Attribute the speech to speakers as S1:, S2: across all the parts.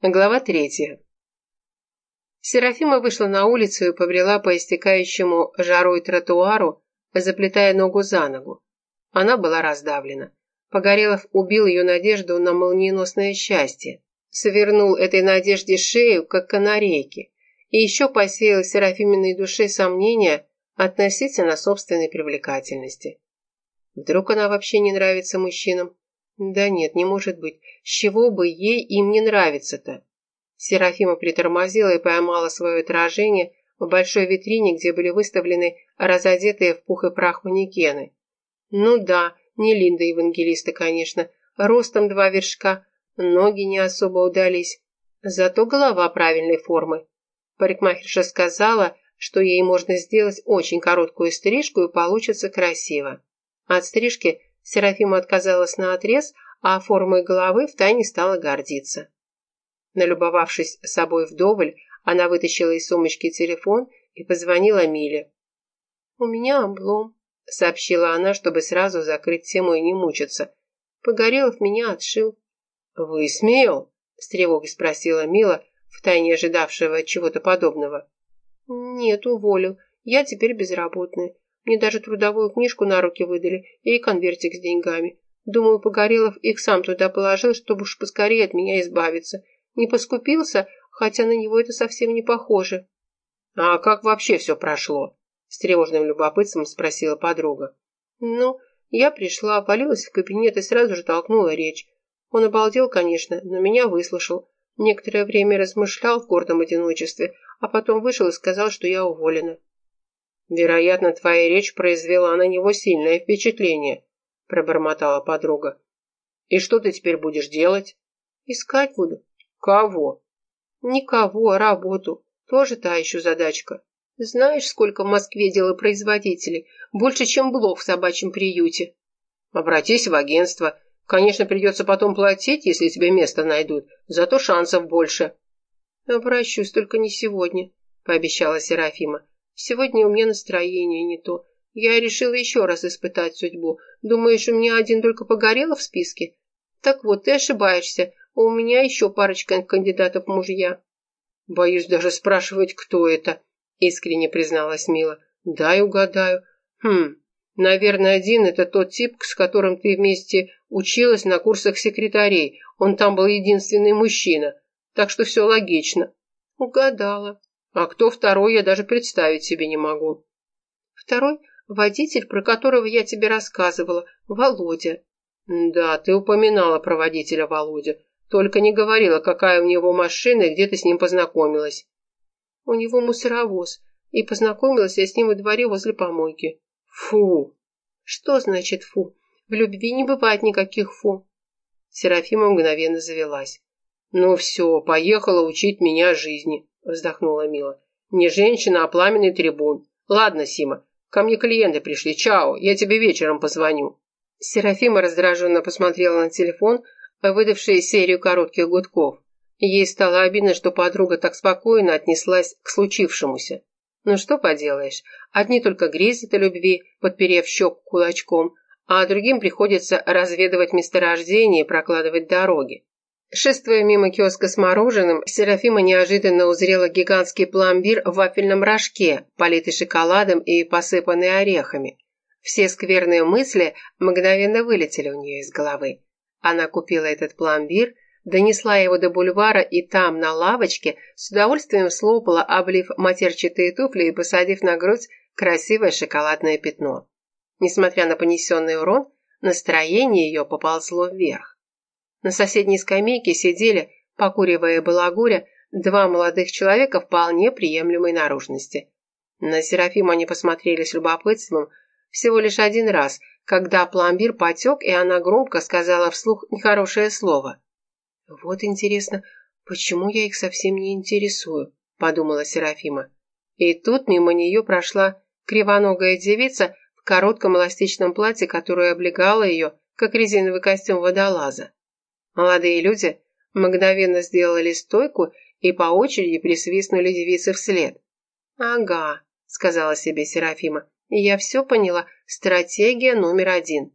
S1: Глава третья. Серафима вышла на улицу и побрела по истекающему жарой тротуару, заплетая ногу за ногу. Она была раздавлена. Погорелов убил ее надежду на молниеносное счастье. Свернул этой надежде шею, как канарейки. И еще посеял Серафиминой душе сомнения относительно собственной привлекательности. Вдруг она вообще не нравится мужчинам? Да нет, не может быть. С чего бы ей им не нравиться-то? Серафима притормозила и поймала свое отражение в большой витрине, где были выставлены разодетые в пух и прах манекены. Ну да, не Линда Евангелиста, конечно. Ростом два вершка, ноги не особо удались. Зато голова правильной формы. Парикмахерша сказала, что ей можно сделать очень короткую стрижку и получится красиво. От стрижки Серафима отказалась на отрез, а формой головы втайне стала гордиться. Налюбовавшись собой вдоволь, она вытащила из сумочки телефон и позвонила Миле. «У меня облом», — сообщила она, чтобы сразу закрыть тему и не мучиться. «Погорелов меня отшил». «Вы смел?» — с тревогой спросила Мила, втайне ожидавшего чего-то подобного. «Нет, уволил. Я теперь безработная. Мне даже трудовую книжку на руки выдали и конвертик с деньгами. Думаю, Погорелов их сам туда положил, чтобы уж поскорее от меня избавиться. Не поскупился, хотя на него это совсем не похоже. «А как вообще все прошло?» С тревожным любопытством спросила подруга. «Ну, я пришла, полилась в кабинет и сразу же толкнула речь. Он обалдел, конечно, но меня выслушал. Некоторое время размышлял в гордом одиночестве, а потом вышел и сказал, что я уволена. «Вероятно, твоя речь произвела на него сильное впечатление», – пробормотала подруга. «И что ты теперь будешь делать?» «Искать буду». «Кого?» «Никого, а работу. Тоже та еще задачка. Знаешь, сколько в Москве делопроизводителей? Больше, чем блох в собачьем приюте». «Обратись в агентство. Конечно, придется потом платить, если тебе место найдут. Зато шансов больше». «Обращусь, только не сегодня», – пообещала Серафима. Сегодня у меня настроение не то. Я решила еще раз испытать судьбу. Думаешь, у меня один только погорело в списке? Так вот, ты ошибаешься. У меня еще парочка кандидатов мужья. Боюсь даже спрашивать, кто это, искренне призналась Мила. Дай угадаю. Хм, наверное, один это тот тип, с которым ты вместе училась на курсах секретарей. Он там был единственный мужчина. Так что все логично. Угадала. А кто второй, я даже представить себе не могу. Второй – водитель, про которого я тебе рассказывала, Володя. Да, ты упоминала про водителя Володя. Только не говорила, какая у него машина и где ты с ним познакомилась. У него мусоровоз, и познакомилась я с ним во дворе возле помойки. Фу! Что значит фу? В любви не бывает никаких фу. Серафима мгновенно завелась. Ну все, поехала учить меня жизни вздохнула Мила. «Не женщина, а пламенный трибун. Ладно, Сима, ко мне клиенты пришли. Чао, я тебе вечером позвоню». Серафима раздраженно посмотрела на телефон, выдавший серию коротких гудков. Ей стало обидно, что подруга так спокойно отнеслась к случившемуся. Ну что поделаешь, одни только грезят о любви, подперев щеку кулачком, а другим приходится разведывать месторождение и прокладывать дороги. Шествуя мимо киоска с мороженым, Серафима неожиданно узрела гигантский пломбир в вафельном рожке, политый шоколадом и посыпанный орехами. Все скверные мысли мгновенно вылетели у нее из головы. Она купила этот пломбир, донесла его до бульвара и там, на лавочке, с удовольствием слопала, облив матерчатые туфли и посадив на грудь красивое шоколадное пятно. Несмотря на понесенный урон, настроение ее поползло вверх. На соседней скамейке сидели, покуривая балагуря, два молодых человека вполне приемлемой наружности. На Серафиму они посмотрели с любопытством всего лишь один раз, когда пломбир потек, и она громко сказала вслух нехорошее слово. «Вот интересно, почему я их совсем не интересую?» – подумала Серафима. И тут мимо нее прошла кривоногая девица в коротком эластичном платье, которое облегало ее, как резиновый костюм водолаза. Молодые люди мгновенно сделали стойку и по очереди присвистнули девице вслед. «Ага», — сказала себе Серафима, — «я все поняла. Стратегия номер один».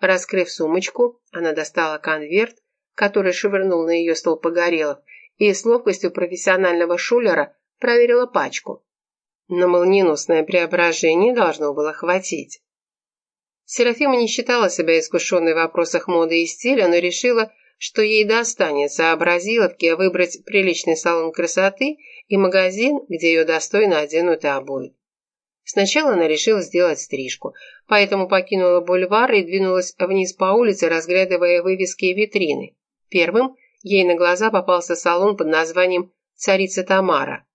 S1: Раскрыв сумочку, она достала конверт, который швырнул на ее стол Погорелов, и с ловкостью профессионального шулера проверила пачку. На молниеносное преображение должно было хватить. Серафима не считала себя искушенной в вопросах моды и стиля, но решила, что ей достанется образиловке выбрать приличный салон красоты и магазин, где ее достойно оденут и обуют. Сначала она решила сделать стрижку, поэтому покинула бульвар и двинулась вниз по улице, разглядывая вывески и витрины. Первым ей на глаза попался салон под названием «Царица Тамара».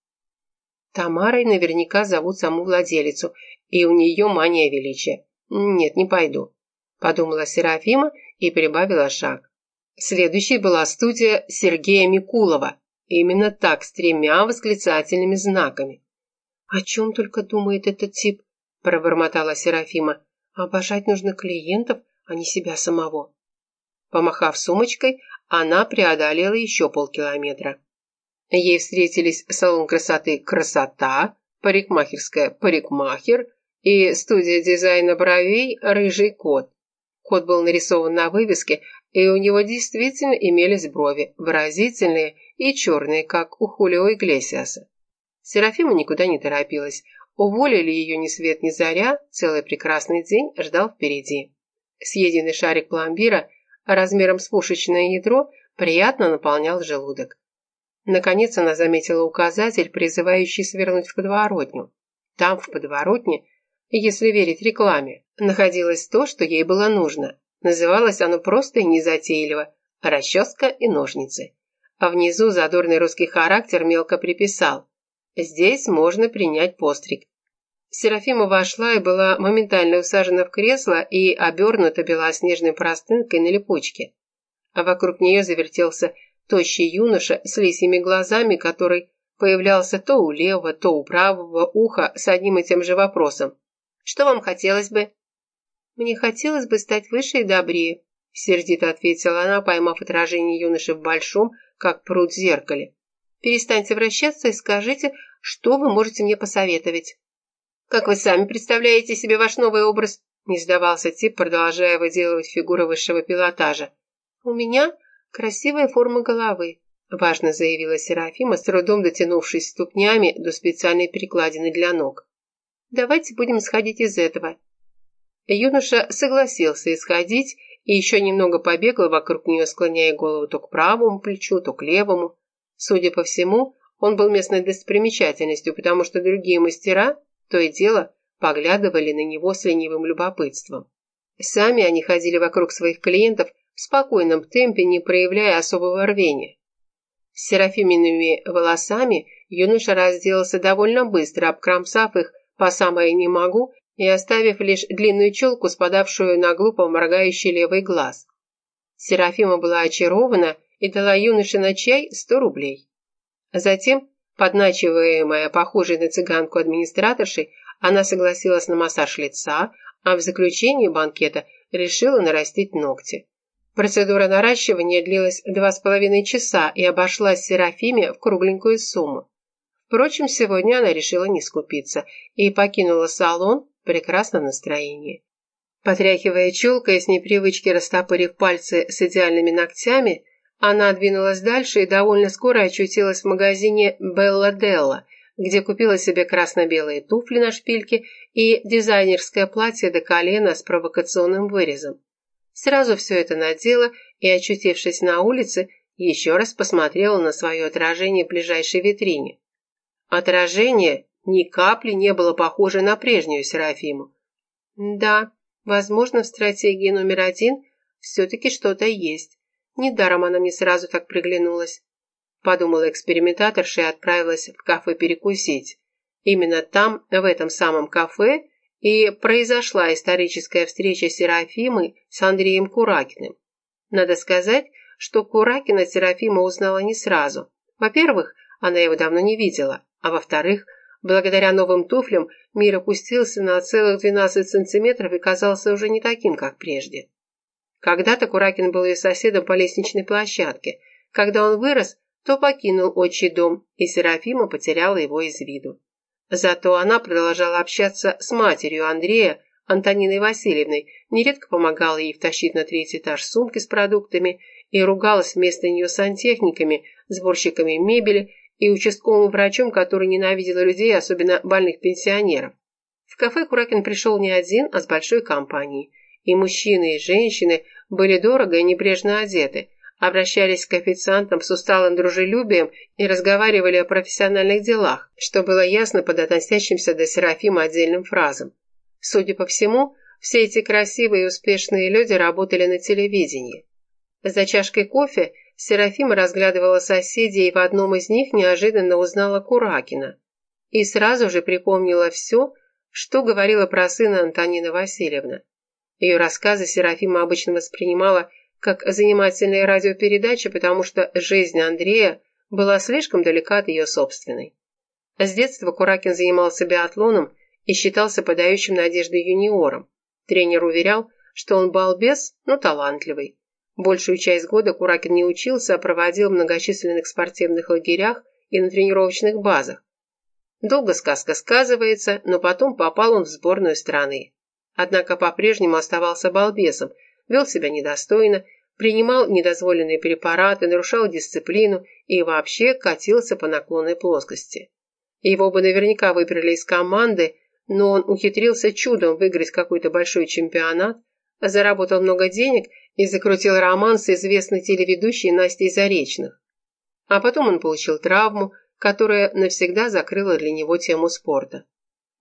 S1: Тамарой наверняка зовут саму владелицу, и у нее мания величия. Нет, не пойду, подумала Серафима и прибавила шаг. Следующей была студия Сергея Микулова, именно так, с тремя восклицательными знаками. «О чем только думает этот тип?» – пробормотала Серафима. «Обожать нужно клиентов, а не себя самого». Помахав сумочкой, она преодолела еще полкилометра. Ей встретились салон красоты «Красота», парикмахерская «Парикмахер» и студия дизайна бровей «Рыжий кот». Кот был нарисован на вывеске, и у него действительно имелись брови, выразительные и черные, как у Хулио Иглесиаса. Серафима никуда не торопилась. Уволили ее ни свет ни заря, целый прекрасный день ждал впереди. Съеденный шарик пломбира размером с пушечное ядро приятно наполнял желудок. Наконец она заметила указатель, призывающий свернуть в подворотню. Там, в подворотне, если верить рекламе, находилось то, что ей было нужно. Называлось оно просто и незатейливо – расческа и ножницы. А внизу задорный русский характер мелко приписал Здесь можно принять постриг. Серафима вошла и была моментально усажена в кресло и обернута белоснежной простынкой на липучке. А вокруг нее завертелся тощий юноша с лисьими глазами, который появлялся то у левого, то у правого уха с одним и тем же вопросом. «Что вам хотелось бы?» «Мне хотелось бы стать выше и добрее», — сердито ответила она, поймав отражение юноши в большом, как пруд зеркале. Перестаньте вращаться и скажите, что вы можете мне посоветовать. Как вы сами представляете себе ваш новый образ? Не сдавался тип, продолжая выделывать фигуры высшего пилотажа. У меня красивая форма головы, важно заявила Серафима, с трудом дотянувшись ступнями до специальной перекладины для ног. Давайте будем исходить из этого. Юноша согласился исходить и еще немного побегал вокруг нее, склоняя голову то к правому плечу, то к левому. Судя по всему, он был местной достопримечательностью, потому что другие мастера, то и дело, поглядывали на него с ленивым любопытством. Сами они ходили вокруг своих клиентов в спокойном темпе, не проявляя особого рвения. С серафимиными волосами юноша разделался довольно быстро, обкромсав их по самое «не могу» и оставив лишь длинную челку, спадавшую на глупо моргающий левый глаз. Серафима была очарована и дала юноше на чай сто рублей. Затем, подначиваемая похожей на цыганку администраторшей, она согласилась на массаж лица, а в заключении банкета решила нарастить ногти. Процедура наращивания длилась два с половиной часа и обошлась Серафиме в кругленькую сумму. Впрочем, сегодня она решила не скупиться и покинула салон в прекрасном настроении. Потряхивая челкой с непривычки растопырив пальцы с идеальными ногтями, она двинулась дальше и довольно скоро очутилась в магазине «Белла Делла», где купила себе красно-белые туфли на шпильке и дизайнерское платье до колена с провокационным вырезом. Сразу все это надела и, очутившись на улице, еще раз посмотрела на свое отражение в ближайшей витрине. Отражение ни капли не было похоже на прежнюю Серафиму. Да, возможно, в стратегии номер один все-таки что-то есть. Недаром она мне сразу так приглянулась. Подумала экспериментаторша и отправилась в кафе перекусить. Именно там, в этом самом кафе, и произошла историческая встреча Серафимы с Андреем Куракиным. Надо сказать, что Куракина Серафима узнала не сразу. Во-первых, она его давно не видела, а во-вторых, благодаря новым туфлям мир опустился на целых 12 сантиметров и казался уже не таким, как прежде. Когда-то Куракин был ее соседом по лестничной площадке. Когда он вырос, то покинул отчий дом, и Серафима потеряла его из виду. Зато она продолжала общаться с матерью Андрея, Антониной Васильевной, нередко помогала ей втащить на третий этаж сумки с продуктами и ругалась вместо нее сантехниками, сборщиками мебели и участковым врачом, который ненавидел людей, особенно больных пенсионеров. В кафе Куракин пришел не один, а с большой компанией. И мужчины, и женщины были дорого и небрежно одеты, обращались к официантам с усталым дружелюбием и разговаривали о профессиональных делах, что было ясно под относящимся до Серафима отдельным фразам. Судя по всему, все эти красивые и успешные люди работали на телевидении. За чашкой кофе Серафима разглядывала соседей и в одном из них неожиданно узнала Куракина. И сразу же припомнила все, что говорила про сына Антонина Васильевна. Ее рассказы Серафима обычно воспринимала как занимательные радиопередачи, потому что жизнь Андрея была слишком далека от ее собственной. С детства Куракин занимался биатлоном и считался подающим надежды юниором. Тренер уверял, что он балбес, но талантливый. Большую часть года Куракин не учился, а проводил в многочисленных спортивных лагерях и на тренировочных базах. Долго сказка сказывается, но потом попал он в сборную страны. Однако по-прежнему оставался балбесом, вел себя недостойно, принимал недозволенные препараты, нарушал дисциплину и вообще катился по наклонной плоскости. Его бы наверняка выбрали из команды, но он ухитрился чудом выиграть какой-то большой чемпионат, заработал много денег и закрутил роман с известной телеведущей Настей Заречных. А потом он получил травму, которая навсегда закрыла для него тему спорта.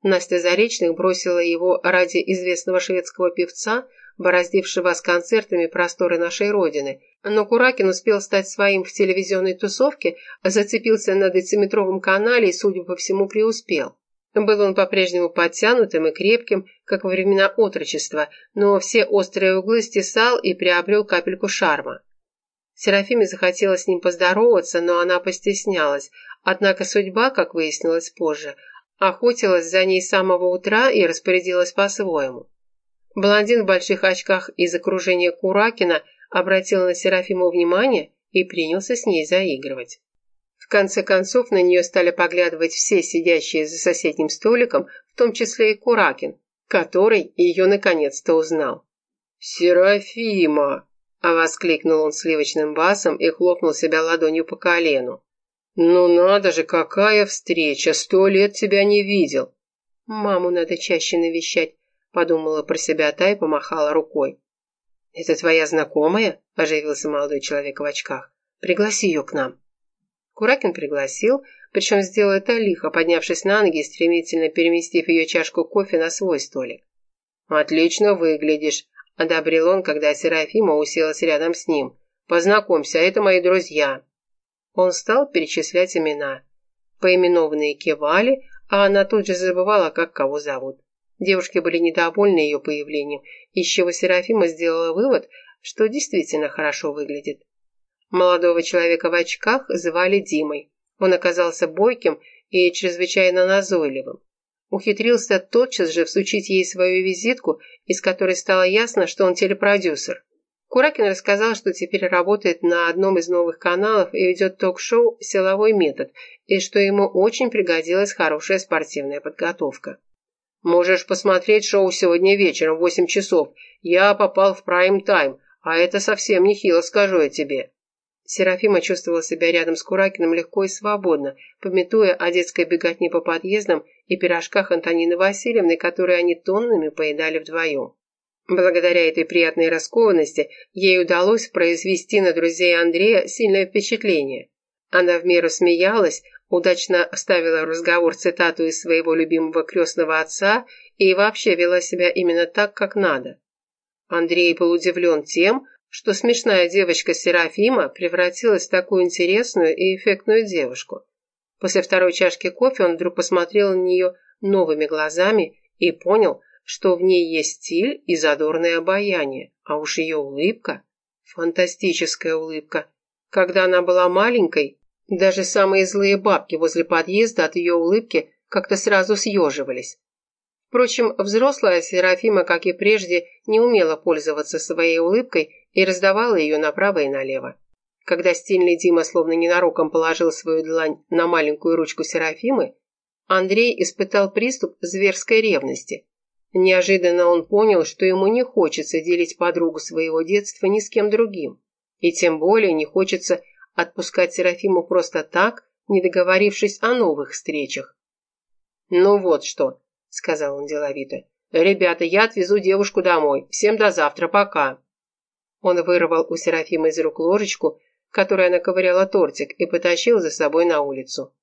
S1: Настя Заречных бросила его ради известного шведского певца, бороздившего с концертами просторы нашей Родины, но Куракин успел стать своим в телевизионной тусовке, зацепился на дециметровом канале и, судя по всему, преуспел. Был он по-прежнему подтянутым и крепким, как во времена отрочества, но все острые углы стесал и приобрел капельку шарма. Серафиме захотелось с ним поздороваться, но она постеснялась, однако судьба, как выяснилось позже, охотилась за ней с самого утра и распорядилась по-своему. Блондин в больших очках из окружения Куракина обратил на Серафиму внимание и принялся с ней заигрывать. Конце концов на нее стали поглядывать все сидящие за соседним столиком, в том числе и Куракин, который ее наконец-то узнал. «Серафима!» – воскликнул он сливочным басом и хлопнул себя ладонью по колену. «Ну надо же, какая встреча! Сто лет тебя не видел!» «Маму надо чаще навещать», – подумала про себя та и помахала рукой. «Это твоя знакомая?» – оживился молодой человек в очках. «Пригласи ее к нам». Куракин пригласил, причем сделал это лихо, поднявшись на ноги и стремительно переместив ее чашку кофе на свой столик. «Отлично выглядишь», – одобрил он, когда Серафима уселась рядом с ним. «Познакомься, это мои друзья». Он стал перечислять имена. Поименованные кивали, а она тут же забывала, как кого зовут. Девушки были недовольны ее появлением, из чего Серафима сделала вывод, что действительно хорошо выглядит. Молодого человека в очках звали Димой. Он оказался бойким и чрезвычайно назойливым. Ухитрился тотчас же всучить ей свою визитку, из которой стало ясно, что он телепродюсер. Куракин рассказал, что теперь работает на одном из новых каналов и ведет ток-шоу «Силовой метод», и что ему очень пригодилась хорошая спортивная подготовка. «Можешь посмотреть шоу сегодня вечером в 8 часов. Я попал в прайм-тайм, а это совсем нехило, скажу я тебе». Серафима чувствовала себя рядом с Куракиным легко и свободно, пометуя о детской беготне по подъездам и пирожках Антонины Васильевны, которые они тоннами поедали вдвоем. Благодаря этой приятной раскованности ей удалось произвести на друзей Андрея сильное впечатление. Она в меру смеялась, удачно вставила в разговор цитату из своего любимого крестного отца и вообще вела себя именно так, как надо. Андрей был удивлен тем, что смешная девочка Серафима превратилась в такую интересную и эффектную девушку. После второй чашки кофе он вдруг посмотрел на нее новыми глазами и понял, что в ней есть стиль и задорное обаяние, а уж ее улыбка – фантастическая улыбка. Когда она была маленькой, даже самые злые бабки возле подъезда от ее улыбки как-то сразу съеживались. Впрочем, взрослая Серафима, как и прежде, не умела пользоваться своей улыбкой и раздавала ее направо и налево. Когда стильный Дима словно ненароком положил свою длань на маленькую ручку Серафимы, Андрей испытал приступ зверской ревности. Неожиданно он понял, что ему не хочется делить подругу своего детства ни с кем другим. И тем более не хочется отпускать Серафиму просто так, не договорившись о новых встречах. «Ну вот что», — сказал он деловито. «Ребята, я отвезу девушку домой. Всем до завтра, пока». Он вырвал у Серафимы из рук ложечку, которой она ковыряла тортик, и потащил за собой на улицу.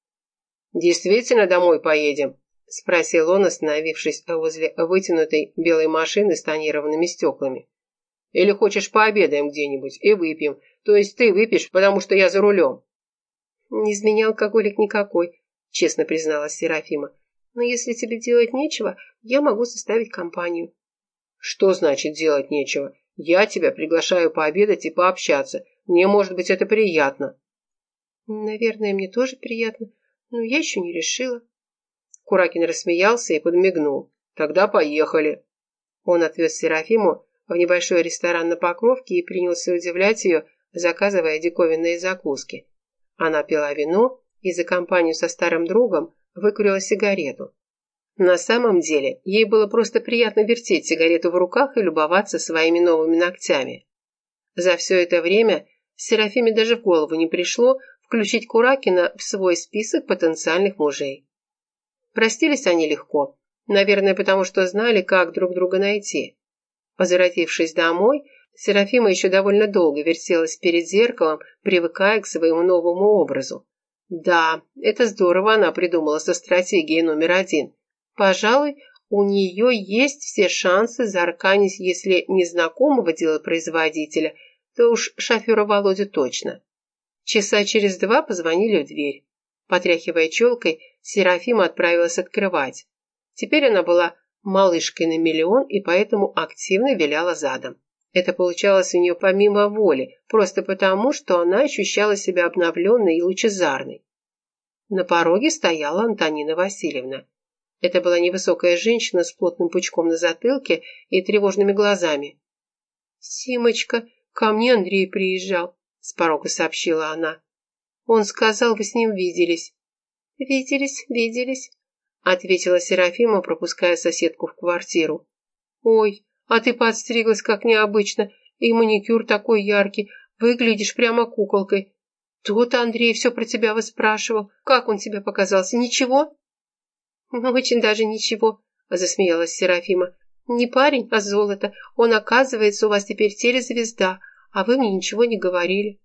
S1: «Действительно домой поедем?» – спросил он, остановившись возле вытянутой белой машины с тонированными стеклами. «Или хочешь пообедаем где-нибудь и выпьем? То есть ты выпьешь, потому что я за рулем?»
S2: «Не из меня алкоголик никакой», – честно призналась Серафима. «Но если тебе делать нечего, я могу составить компанию».
S1: «Что значит делать нечего? Я тебя приглашаю пообедать и пообщаться. Мне, может быть, это приятно».
S2: «Наверное, мне тоже приятно, но я еще не решила».
S1: Куракин рассмеялся и подмигнул. «Тогда поехали». Он отвез Серафиму в небольшой ресторан на Покровке и принялся удивлять ее, заказывая диковинные закуски. Она пила вино и за компанию со старым другом выкурила сигарету. На самом деле, ей было просто приятно вертеть сигарету в руках и любоваться своими новыми ногтями. За все это время Серафиме даже в голову не пришло включить Куракина в свой список потенциальных мужей. Простились они легко, наверное, потому что знали, как друг друга найти. Возвратившись домой, Серафима еще довольно долго вертелась перед зеркалом, привыкая к своему новому образу. Да, это здорово она придумала со стратегией номер один. Пожалуй, у нее есть все шансы заарканить, если не знакомого делопроизводителя, то уж шофера Володю точно. Часа через два позвонили в дверь. Потряхивая челкой, Серафима отправилась открывать. Теперь она была малышкой на миллион и поэтому активно виляла задом. Это получалось у нее помимо воли, просто потому, что она ощущала себя обновленной и лучезарной. На пороге стояла Антонина Васильевна. Это была невысокая женщина с плотным пучком на затылке и тревожными глазами. «Симочка, ко мне Андрей приезжал», — с порога сообщила она. «Он сказал, вы с ним виделись». «Виделись, виделись», — ответила Серафима, пропуская соседку в квартиру. «Ой, а ты подстриглась как необычно, и маникюр такой яркий, выглядишь прямо куколкой. Тот Андрей все про тебя выспрашивал. Как он тебе показался? Ничего?» «Очень даже ничего», — засмеялась Серафима. «Не парень, а золото. Он, оказывается, у вас теперь телезвезда, а вы мне ничего не говорили».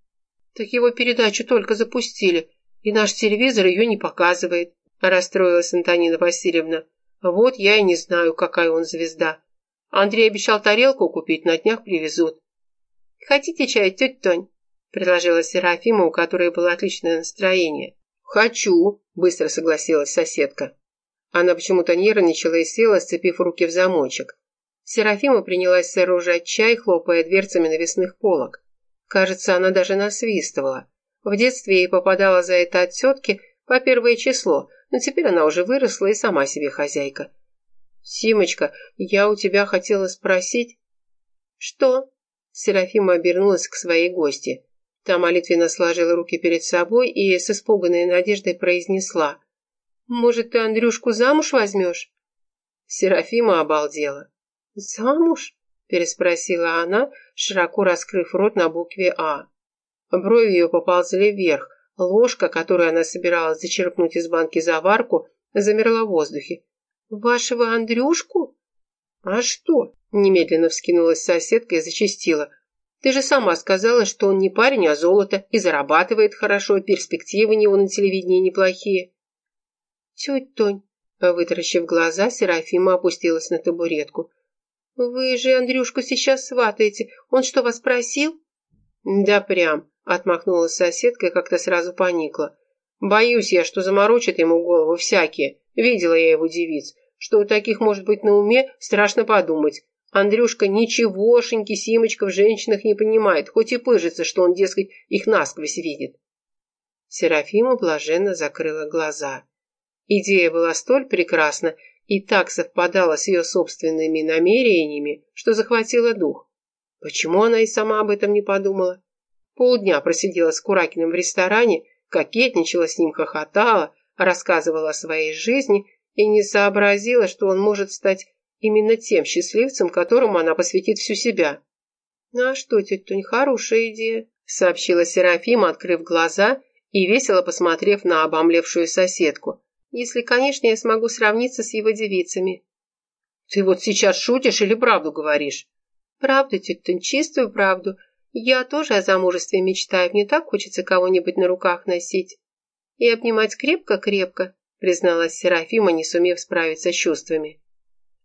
S1: «Так его передачу только запустили, и наш телевизор ее не показывает», — расстроилась Антонина Васильевна. «Вот я и не знаю, какая он звезда. Андрей обещал тарелку купить, на днях привезут».
S2: «Хотите чай, тетя Тонь?» — предложила Серафима, у которой было отличное настроение.
S1: «Хочу», — быстро согласилась соседка. Она почему-то нервничала и села, сцепив руки в замочек. Серафима принялась сооружать чай, хлопая дверцами навесных полок. Кажется, она даже насвистывала. В детстве ей попадало за это от тетки по первое число, но теперь она уже выросла и сама себе хозяйка. «Симочка, я у тебя хотела спросить...»
S2: «Что?»
S1: Серафима обернулась к своей гости. Та молитвенно сложила руки перед собой и с испуганной надеждой произнесла.
S2: Может, ты Андрюшку замуж возьмешь?»
S1: Серафима обалдела.
S2: «Замуж?» – переспросила она, широко раскрыв рот на букве «А».
S1: Брови ее поползли вверх. Ложка, которую она собиралась зачерпнуть из банки заварку, замерла в воздухе.
S2: «Вашего Андрюшку?»
S1: «А что?» – немедленно вскинулась соседка и зачастила. «Ты же сама сказала, что он не парень, а золото, и зарабатывает хорошо, перспективы у него на телевидении неплохие».
S2: «Тетя Тонь», вытаращив глаза, Серафима опустилась на табуретку. «Вы же Андрюшку сейчас сватаете. Он что, вас просил?»
S1: «Да прям», — отмахнулась соседка и как-то сразу поникла. «Боюсь я, что заморочат ему голову всякие. Видела я его девиц. Что у таких может быть на уме, страшно подумать. Андрюшка ничегошеньки Симочка в женщинах не понимает, хоть и пыжится, что он, дескать, их насквозь видит». Серафима блаженно закрыла глаза. Идея была столь прекрасна и так совпадала с ее собственными намерениями, что захватила дух. Почему она и сама об этом не подумала? Полдня просидела с Куракиным в ресторане, кокетничала с ним, хохотала, рассказывала о своей жизни и не сообразила, что он может стать именно тем счастливцем, которому она посвятит всю себя.
S2: «Ну а что, тетя Тонь, хорошая идея», —
S1: сообщила Серафима, открыв глаза и весело посмотрев на обомлевшую соседку. «Если, конечно, я смогу сравниться с его девицами». «Ты вот сейчас шутишь или правду говоришь?» «Правду, тетя, чистую правду. Я тоже о замужестве мечтаю. Мне так хочется кого-нибудь на руках носить. И обнимать крепко-крепко», призналась Серафима, не сумев справиться с чувствами.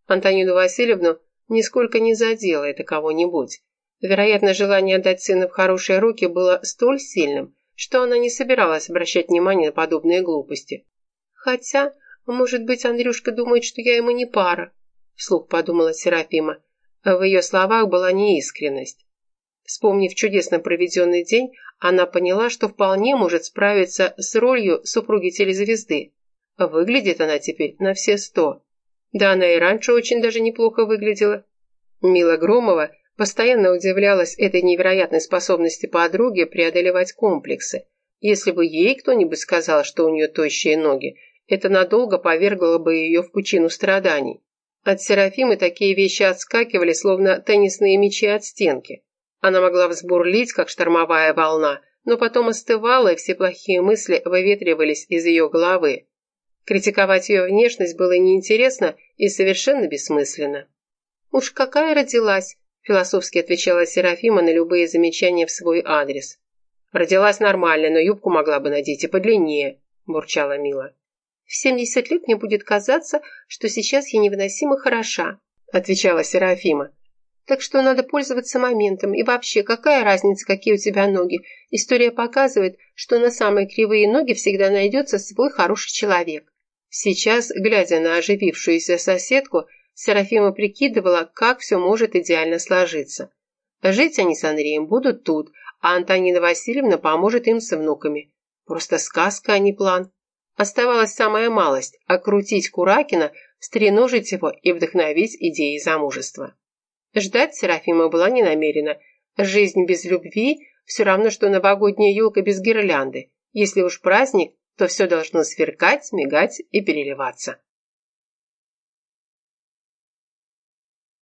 S1: Антонину Васильевну нисколько не задело это кого-нибудь. Вероятно, желание отдать сына в хорошие руки было столь сильным, что она не собиралась обращать внимание на подобные глупости. «Хотя, может быть, Андрюшка думает, что я ему не пара», вслух подумала Серафима. В ее словах была неискренность. Вспомнив чудесно проведенный день, она поняла, что вполне может справиться с ролью супруги телезвезды. Выглядит она теперь на все сто. Да она и раньше очень даже неплохо выглядела. Мила Громова постоянно удивлялась этой невероятной способности подруги преодолевать комплексы. Если бы ей кто-нибудь сказал, что у нее тощие ноги, это надолго повергло бы ее в пучину страданий. От Серафимы такие вещи отскакивали, словно теннисные мячи от стенки. Она могла взбурлить, как штормовая волна, но потом остывала, и все плохие мысли выветривались из ее головы. Критиковать ее внешность было неинтересно и совершенно бессмысленно. «Уж какая родилась!» – философски отвечала Серафима на любые замечания в свой адрес. «Родилась нормально, но юбку могла бы надеть и подлиннее», – бурчала Мила. «В семьдесят лет мне будет казаться, что сейчас я невыносимо хороша», – отвечала Серафима. «Так что надо пользоваться моментом. И вообще, какая разница, какие у тебя ноги? История показывает, что на самые кривые ноги всегда найдется свой хороший человек». Сейчас, глядя на оживившуюся соседку, Серафима прикидывала, как все может идеально сложиться. Жить они с Андреем будут тут, а Антонина Васильевна поможет им с внуками. Просто сказка, а не план. Оставалась самая малость – окрутить Куракина, стреножить его и вдохновить идеей замужества. Ждать Серафима была не намерена. Жизнь без любви – все равно, что новогодняя елка без гирлянды. Если уж праздник, то все должно сверкать, мигать и переливаться.